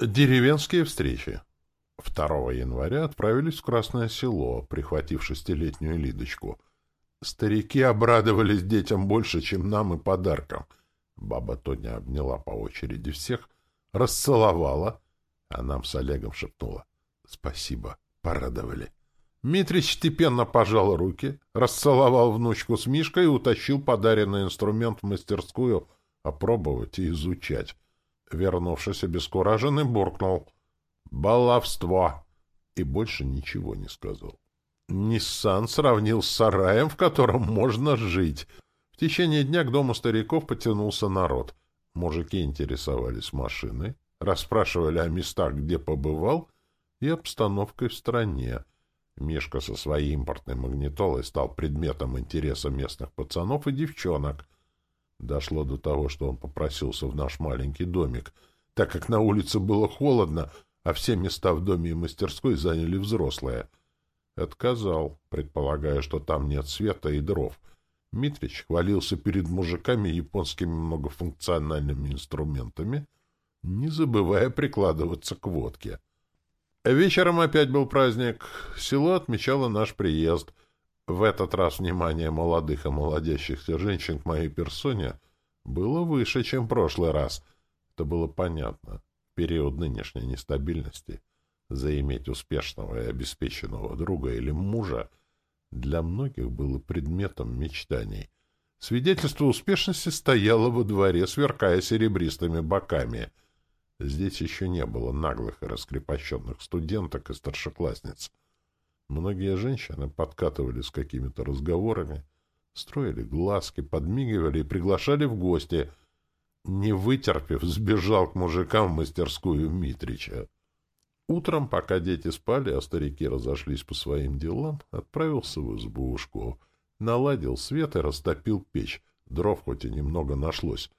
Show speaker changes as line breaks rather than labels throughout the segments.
Деревенские встречи. 2 января отправились в Красное Село, прихватив шестилетнюю Лидочку. Старики обрадовались детям больше, чем нам и подаркам. Баба Тоня обняла по очереди всех, расцеловала, а нам с Олегом шепнула. «Спасибо, порадовали». Митрич степенно пожал руки, расцеловал внучку с Мишкой и утащил подаренный инструмент в мастерскую опробовать и изучать вернувшись обескураженный, буркнул «Баловство!» и больше ничего не сказал. Ниссан сравнил с сараем, в котором можно жить. В течение дня к дому стариков потянулся народ. Мужики интересовались машиной, расспрашивали о местах, где побывал, и обстановкой в стране. Мишка со своей импортной магнитолой стал предметом интереса местных пацанов и девчонок. Дошло до того, что он попросился в наш маленький домик, так как на улице было холодно, а все места в доме и мастерской заняли взрослые. Отказал, предполагая, что там нет света и дров. Митрич хвалился перед мужиками японскими многофункциональными инструментами, не забывая прикладываться к водке. Вечером опять был праздник. Село отмечало наш приезд — в этот раз внимание молодых и молодящихся женщин к моей персоне было выше, чем в прошлый раз. Это было понятно. В период нынешней нестабильности заиметь успешного и обеспеченного друга или мужа для многих было предметом мечтаний. Свидетельство успешности стояло во дворе, сверкая серебристыми боками. Здесь еще не было наглых и раскрепощенных студенток и старшеклассниц — Многие женщины подкатывали с какими-то разговорами, строили глазки, подмигивали и приглашали в гости. Не вытерпев, сбежал к мужикам в мастерскую Митрича. Утром, пока дети спали, а старики разошлись по своим делам, отправился в избушку. Наладил свет и растопил печь. Дров хоть и немного нашлось.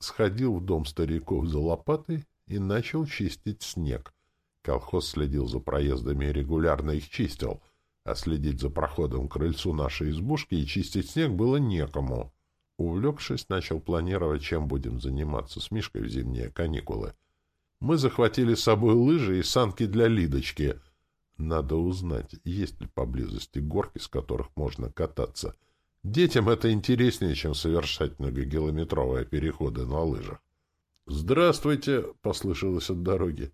Сходил в дом стариков за лопатой и начал чистить снег — Колхоз следил за проездами и регулярно их чистил, а следить за проходом к крыльцу нашей избушки и чистить снег было некому. Увлекшись, начал планировать, чем будем заниматься с Мишкой в зимние каникулы. Мы захватили с собой лыжи и санки для Лидочки. Надо узнать, есть ли поблизости горки, с которых можно кататься. Детям это интереснее, чем совершать многокилометровые переходы на лыжах. «Здравствуйте!» — послышалось от дороги.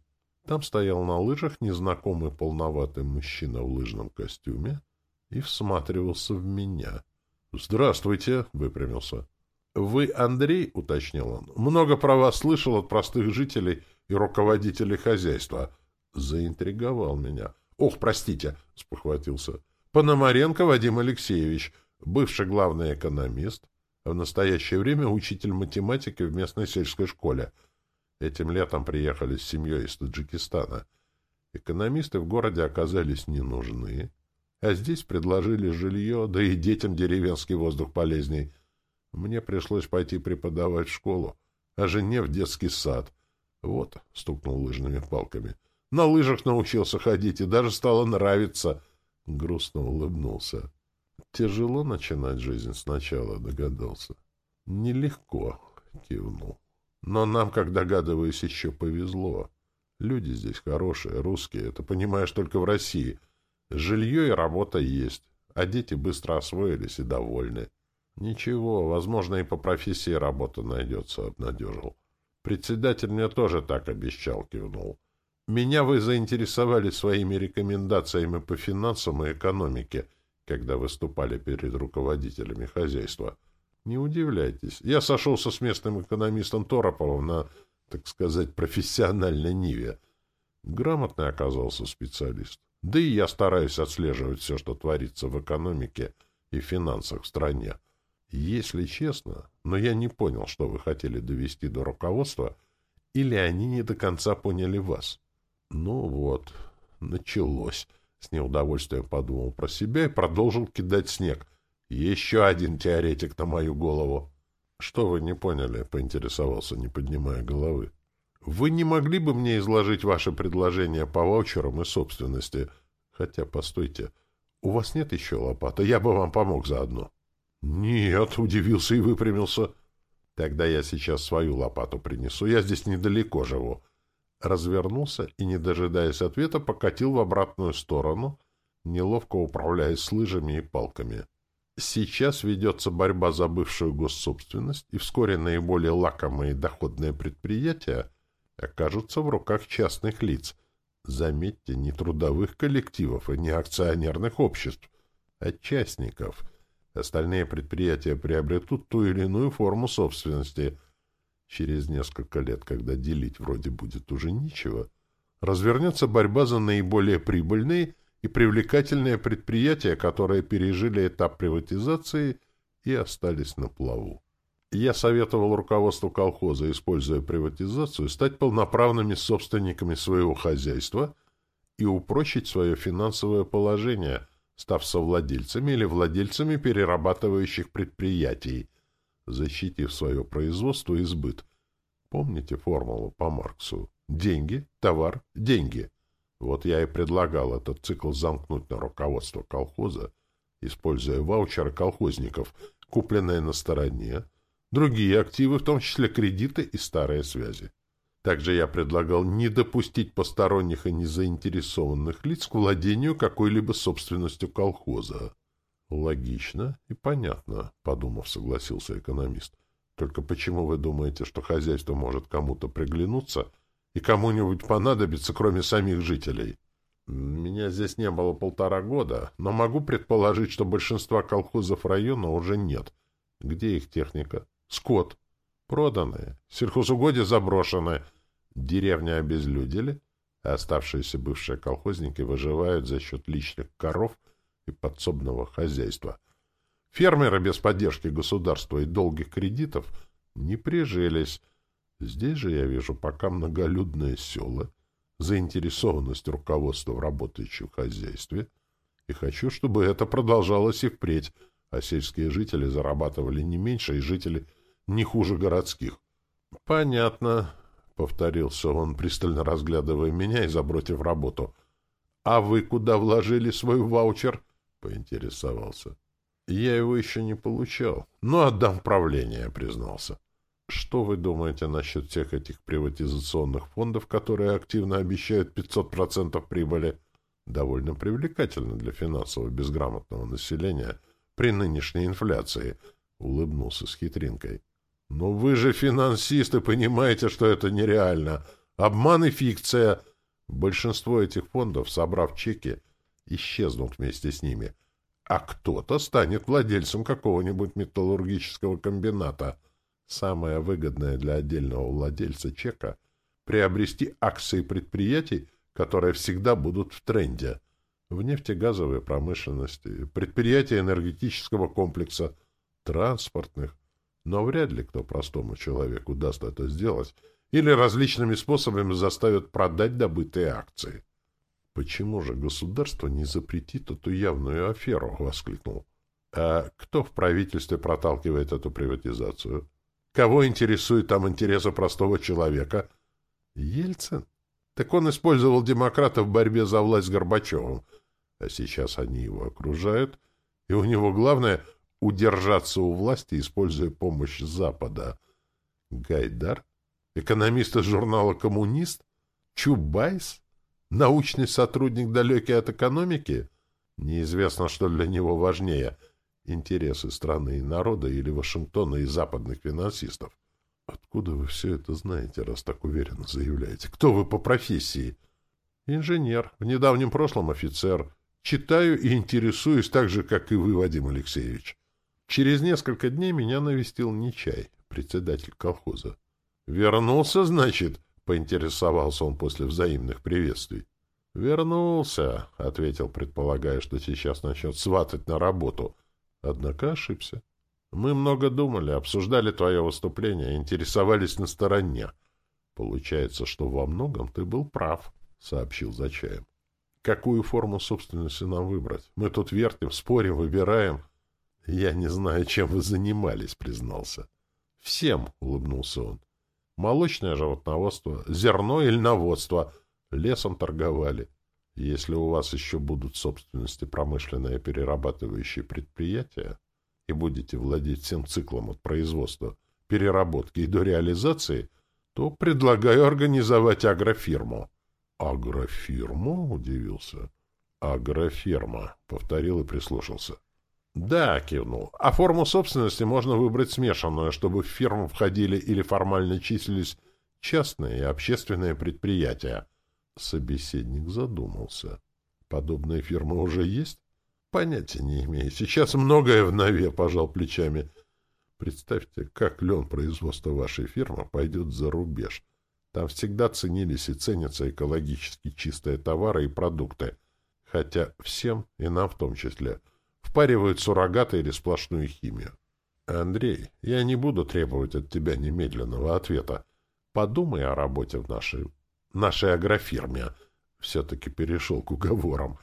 Там стоял на лыжах незнакомый полноватый мужчина в лыжном костюме и всматривался в меня. «Здравствуйте!» — выпрямился. «Вы Андрей?» — уточнил он. «Много про вас слышал от простых жителей и руководителей хозяйства». Заинтриговал меня. «Ох, простите!» — спохватился. «Пономаренко Вадим Алексеевич, бывший главный экономист, а в настоящее время учитель математики в местной сельской школе». Этим летом приехали с семьей из Таджикистана. Экономисты в городе оказались не нужны, а здесь предложили жилье, да и детям деревенский воздух полезней. Мне пришлось пойти преподавать в школу, а жене в детский сад. Вот, — стукнул лыжными палками. На лыжах научился ходить и даже стало нравиться. Грустно улыбнулся. Тяжело начинать жизнь сначала, догадался. Нелегко, — кивнул. Но нам, как догадываюсь, еще повезло. Люди здесь хорошие, русские, это понимаешь только в России. Жилье и работа есть, а дети быстро освоились и довольны. Ничего, возможно, и по профессии работа найдется, обнадежил. Председатель мне тоже так обещал, кивнул. Меня вы заинтересовали своими рекомендациями по финансам и экономике, когда выступали перед руководителями хозяйства. Не удивляйтесь. Я сошелся с местным экономистом Тороповым на, так сказать, профессиональной ниве. Грамотный оказался специалист. Да и я стараюсь отслеживать все, что творится в экономике и финансах в стране. Если честно, но я не понял, что вы хотели довести до руководства, или они не до конца поняли вас. Ну вот, началось. С неудовольствием подумал про себя и продолжил кидать снег — еще один теоретик на мою голову. Что вы не поняли, поинтересовался, не поднимая головы. Вы не могли бы мне изложить ваше предложение по ваучерам и собственности? Хотя, постойте, у вас нет еще лопаты, я бы вам помог заодно. Нет, удивился и выпрямился. Тогда я сейчас свою лопату принесу, я здесь недалеко живу. развернулся и, не дожидаясь ответа, покатил в обратную сторону, неловко управляясь с лыжами и палками. Сейчас ведется борьба за бывшую госсобственность, и вскоре наиболее лакомые доходные предприятия окажутся в руках частных лиц. Заметьте, не трудовых коллективов и не акционерных обществ, а частников. Остальные предприятия приобретут ту или иную форму собственности. Через несколько лет, когда делить вроде будет уже нечего, развернется борьба за наиболее прибыльные и привлекательные предприятия, которые пережили этап приватизации и остались на плаву. Я советовал руководству колхоза, используя приватизацию, стать полноправными собственниками своего хозяйства и упрочить свое финансовое положение, став совладельцами или владельцами перерабатывающих предприятий, защитив свое производство и сбыт. Помните формулу по Марксу? Деньги, товар, деньги. Вот я и предлагал этот цикл замкнуть на руководство колхоза, используя ваучеры колхозников, купленные на стороне, другие активы, в том числе кредиты и старые связи. Также я предлагал не допустить посторонних и незаинтересованных лиц к владению какой-либо собственностью колхоза. Логично и понятно, подумав, согласился экономист. Только почему вы думаете, что хозяйство может кому-то приглянуться и кому-нибудь понадобится, кроме самих жителей. Меня здесь не было полтора года, но могу предположить, что большинства колхозов района уже нет. Где их техника? Скот. Проданные. Сельхозугодия заброшены. Деревня обезлюдили, а оставшиеся бывшие колхозники выживают за счет личных коров и подсобного хозяйства. Фермеры без поддержки государства и долгих кредитов не прижились, Здесь же я вижу пока многолюдное село, заинтересованность руководства в работающем хозяйстве, и хочу, чтобы это продолжалось и впредь, а сельские жители зарабатывали не меньше, и жители не хуже городских. — Понятно, — повторился он, пристально разглядывая меня и забротив работу. — А вы куда вложили свой ваучер? — поинтересовался. — Я его еще не получал, но отдам правление, — признался. — что вы думаете насчет всех этих приватизационных фондов, которые активно обещают 500% прибыли? Довольно привлекательно для финансово безграмотного населения при нынешней инфляции, — улыбнулся с хитринкой. — Но вы же финансисты, понимаете, что это нереально. Обман и фикция. Большинство этих фондов, собрав чеки, исчезнут вместе с ними. А кто-то станет владельцем какого-нибудь металлургического комбината — Самое выгодное для отдельного владельца чека — приобрести акции предприятий, которые всегда будут в тренде. В нефтегазовой промышленности, предприятия энергетического комплекса, транспортных. Но вряд ли кто простому человеку даст это сделать или различными способами заставит продать добытые акции. «Почему же государство не запретит эту явную аферу?» — воскликнул. «А кто в правительстве проталкивает эту приватизацию?» Кого интересует там интересы простого человека? Ельцин. Так он использовал демократов в борьбе за власть с Горбачевым. А сейчас они его окружают, и у него главное — удержаться у власти, используя помощь Запада. Гайдар? Экономист из журнала «Коммунист»? Чубайс? Научный сотрудник, далекий от экономики? Неизвестно, что для него важнее — интересы страны и народа или Вашингтона и западных финансистов. Откуда вы все это знаете, раз так уверенно заявляете? Кто вы по профессии? Инженер, в недавнем прошлом офицер. Читаю и интересуюсь так же, как и вы, Вадим Алексеевич. Через несколько дней меня навестил Нечай, председатель колхоза. «Вернулся, значит?» — поинтересовался он после взаимных приветствий. «Вернулся», — ответил, предполагая, что сейчас начнет сватать на работу — Однако ошибся. Мы много думали, обсуждали твое выступление, интересовались на стороне. Получается, что во многом ты был прав, — сообщил за чаем. Какую форму собственности нам выбрать? Мы тут вертим, спорим, выбираем. Я не знаю, чем вы занимались, признался. Всем, — улыбнулся он. Молочное животноводство, зерно и льноводство. Лесом торговали. Если у вас еще будут собственности промышленные перерабатывающие предприятия и будете владеть всем циклом от производства, переработки и до реализации, то предлагаю организовать агрофирму. Агрофирму? Удивился. Агрофирма, повторил и прислушался. Да, кивнул. А форму собственности можно выбрать смешанную, чтобы в фирму входили или формально числились частные и общественные предприятия. Собеседник задумался. Подобные фирмы уже есть? Понятия не имею. Сейчас многое в нове, пожал плечами. Представьте, как лен производства вашей фирмы пойдет за рубеж. Там всегда ценились и ценятся экологически чистые товары и продукты. Хотя всем, и нам в том числе, впаривают суррогаты или сплошную химию. Андрей, я не буду требовать от тебя немедленного ответа. Подумай о работе в нашей, нашей агрофирме. Все-таки перешел к уговорам.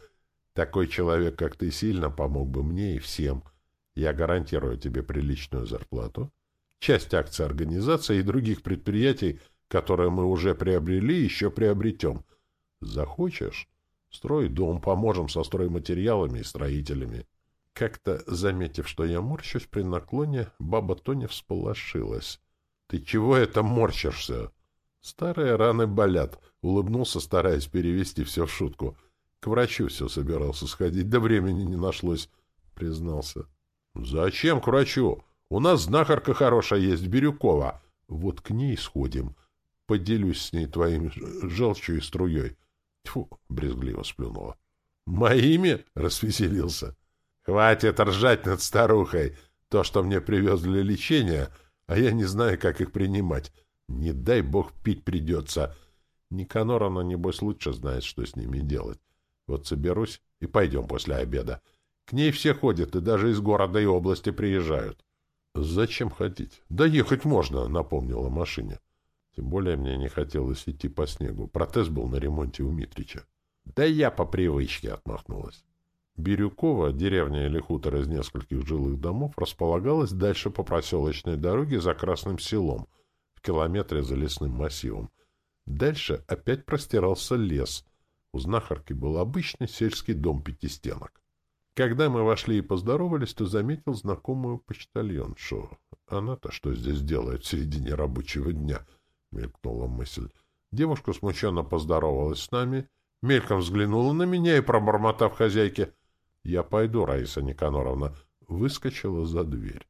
Такой человек, как ты, сильно помог бы мне и всем — я гарантирую тебе приличную зарплату, часть акций организации и других предприятий, которые мы уже приобрели еще приобретем. Захочешь? Строй дом, поможем со стройматериалами и строителями. Как-то, заметив, что я морщусь при наклоне, баба Тоня всполошилась. — Ты чего это морщишься? — Старые раны болят, — улыбнулся, стараясь перевести все в шутку. — К врачу все собирался сходить, да времени не нашлось, — признался. «Зачем к врачу? У нас знахарка хорошая есть, Бирюкова. Вот к ней сходим. Поделюсь с ней твоим желчью и струей». Тьфу, брезгливо сплюнула. «Моими?» — распеселился. «Хватит ржать над старухой. То, что мне привез для лечения, а я не знаю, как их принимать. Не дай бог пить придется. Никанор, она, небось, лучше знает, что с ними делать. Вот соберусь и пойдем после обеда. К ней все ходят, и даже из города и области приезжают. — Зачем ходить? — Да ехать можно, — напомнила машине. Тем более мне не хотелось идти по снегу. Протез был на ремонте у Митрича. — Да я по привычке отмахнулась. Бирюкова, деревня или хутор из нескольких жилых домов, располагалась дальше по проселочной дороге за Красным селом, километре за лесным массивом. Дальше опять простирался лес. У знахарки был обычный сельский дом пятистенок. Когда мы вошли и поздоровались, то заметил знакомую почтальоншу. Она-то что здесь делает в середине рабочего дня? — мелькнула мысль. Девушка смущенно поздоровалась с нами, мельком взглянула на меня и, пробормотав хозяйке, «Я пойду, Раиса Никаноровна», выскочила за дверь.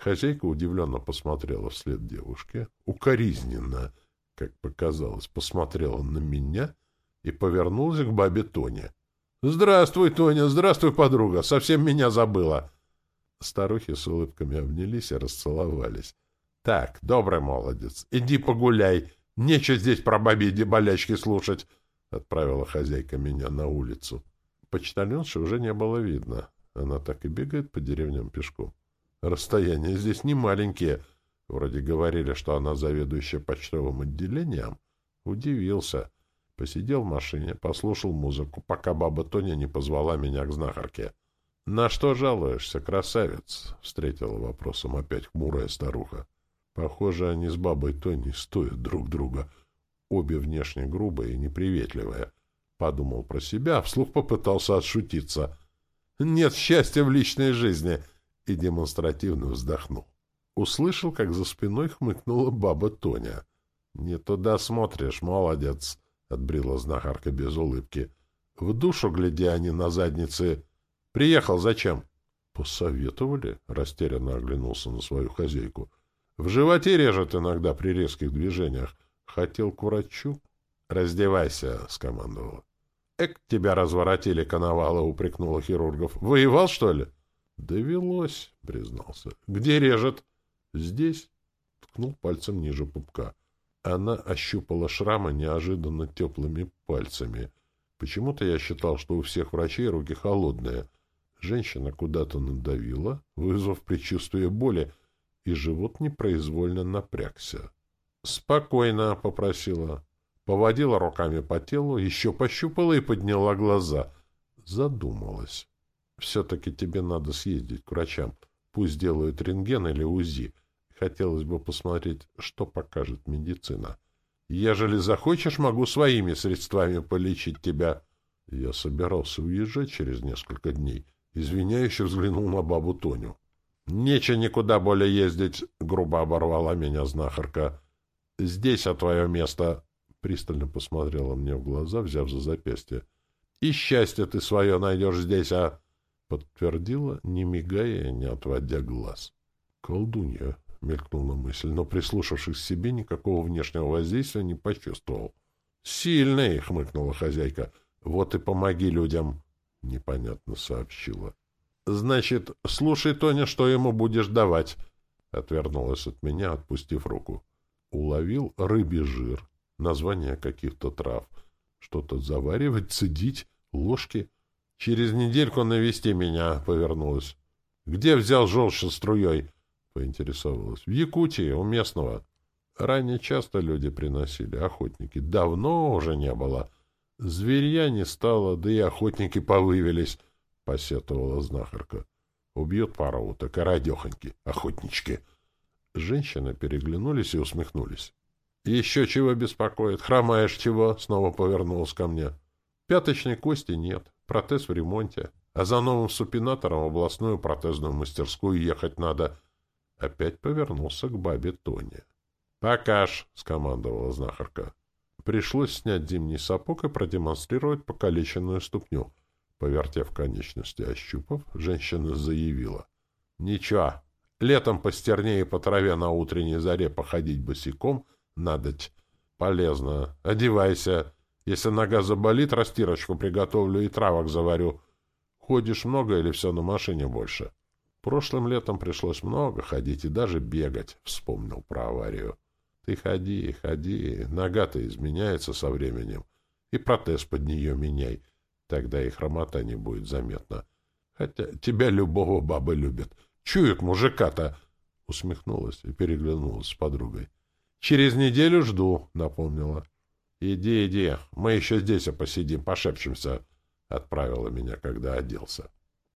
Хозяйка удивленно посмотрела вслед девушке, укоризненно, как показалось, посмотрела на меня и повернулась к бабе Тоне. «Здравствуй, Тоня, здравствуй, подруга, совсем меня забыла». Старухи с улыбками обнялись и расцеловались. «Так, добрый молодец, иди погуляй, нечего здесь про бабьи болячки слушать», — отправила хозяйка меня на улицу. Почтальонши уже не было видно. Она так и бегает по деревням пешком. Расстояния здесь не маленькие. Вроде говорили, что она заведующая почтовым отделением. Удивился. Посидел в машине, послушал музыку, пока баба Тоня не позвала меня к знахарке. — На что жалуешься, красавец? — встретила вопросом опять хмурая старуха. Похоже, они с бабой Тони стоят друг друга. Обе внешне грубые и неприветливые. Подумал про себя, а вслух попытался отшутиться. «Нет счастья в личной жизни!» И демонстративно вздохнул. Услышал, как за спиной хмыкнула баба Тоня. «Не туда смотришь, молодец!» — отбрила знахарка без улыбки. — В душу гляди они на заднице. — Приехал зачем? — Посоветовали, — растерянно оглянулся на свою хозяйку. — В животе режет иногда при резких движениях. Хотел к врачу. — Раздевайся, — скомандовала. — Эк, тебя разворотили, коновала, — упрекнула хирургов. — Воевал, что ли? — Довелось, — признался. — Где режет? — Здесь. Ткнул пальцем ниже пупка. Она ощупала шрамы неожиданно теплыми пальцами. Почему-то я считал, что у всех врачей руки холодные. Женщина куда-то надавила, вызвав предчувствие боли, и живот непроизвольно напрягся. «Спокойно», — попросила. Поводила руками по телу, еще пощупала и подняла глаза. Задумалась. «Все-таки тебе надо съездить к врачам. Пусть делают рентген или УЗИ. Хотелось бы посмотреть, что покажет медицина. Ежели захочешь, могу своими средствами полечить тебя. Я собирался уезжать через несколько дней. Извиняюще взглянул на бабу Тоню. Нече никуда более ездить, грубо оборвала меня знахарка. Здесь, а твое место. Пристально посмотрела мне в глаза, взяв за запястье. И счастье ты свое найдешь здесь, а... Подтвердила, не мигая и не отводя глаз. Колдунья, мелькнула мысль, но, прислушавшись к себе, никакого внешнего воздействия не почувствовал. «Сильный!» — хмыкнула хозяйка. «Вот и помоги людям!» — непонятно сообщила. «Значит, слушай, Тоня, что ему будешь давать!» Отвернулась от меня, отпустив руку. Уловил рыбий жир, название каких-то трав. Что-то заваривать, цедить, ложки. «Через недельку навести меня!» — повернулась. «Где взял желчь струей?» — поинтересовалась. «В Якутии, у местного». Ранее часто люди приносили, охотники. Давно уже не было. Зверья не стало, да и охотники повывелись, — посетовала знахарка. Убьют пару уток, а радехоньки, охотнички. Женщины переглянулись и усмехнулись. — Еще чего беспокоит? Хромаешь чего? — снова повернулась ко мне. — Пяточной кости нет, протез в ремонте. А за новым супинатором в областную протезную мастерскую ехать надо. Опять повернулся к бабе Тоне. «Покаж!» — скомандовала знахарка. Пришлось снять зимний сапог и продемонстрировать покалеченную ступню. Повертев конечности ощупав, женщина заявила. «Ничего, летом по стерне и по траве на утренней заре походить босиком надоть. Полезно. Одевайся. Если нога заболит, растирочку приготовлю и травок заварю. Ходишь много или все на машине больше?» Прошлым летом пришлось много ходить и даже бегать, вспомнил про аварию. Ты ходи, ходи, нога-то изменяется со временем, и протез под нее меняй, тогда и хромота не будет заметна. Хотя тебя любого бабы любят. Чуют мужика-то!» Усмехнулась и переглянулась с подругой. «Через неделю жду», — напомнила. «Иди, иди, мы еще здесь посидим, пошепчемся», — отправила меня, когда оделся.